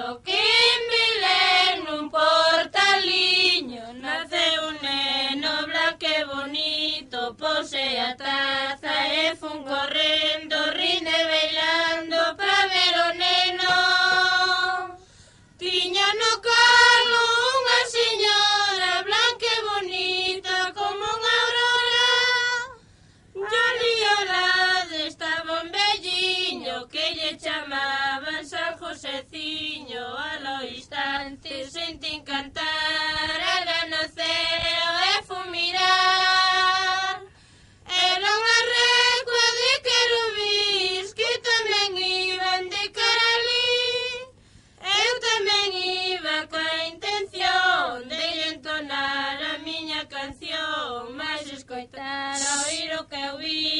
No Quimbelé, nun portaliño, nace un neno blaque bonito, pose a taza e fun correndo, rinde bailando para ver o neno. Tiña no calo unha señora blanca e bonita como unha aurora. Yo liolade estaba un velliño que lle chamaba veciño a lo instante sentín cantar ela no ceo e fumirar Era unha recua de querubis que tamén iban de cara ali Eu tamén iba coa intención de entonar a miña canción. Mas escoitar oír o que eu vi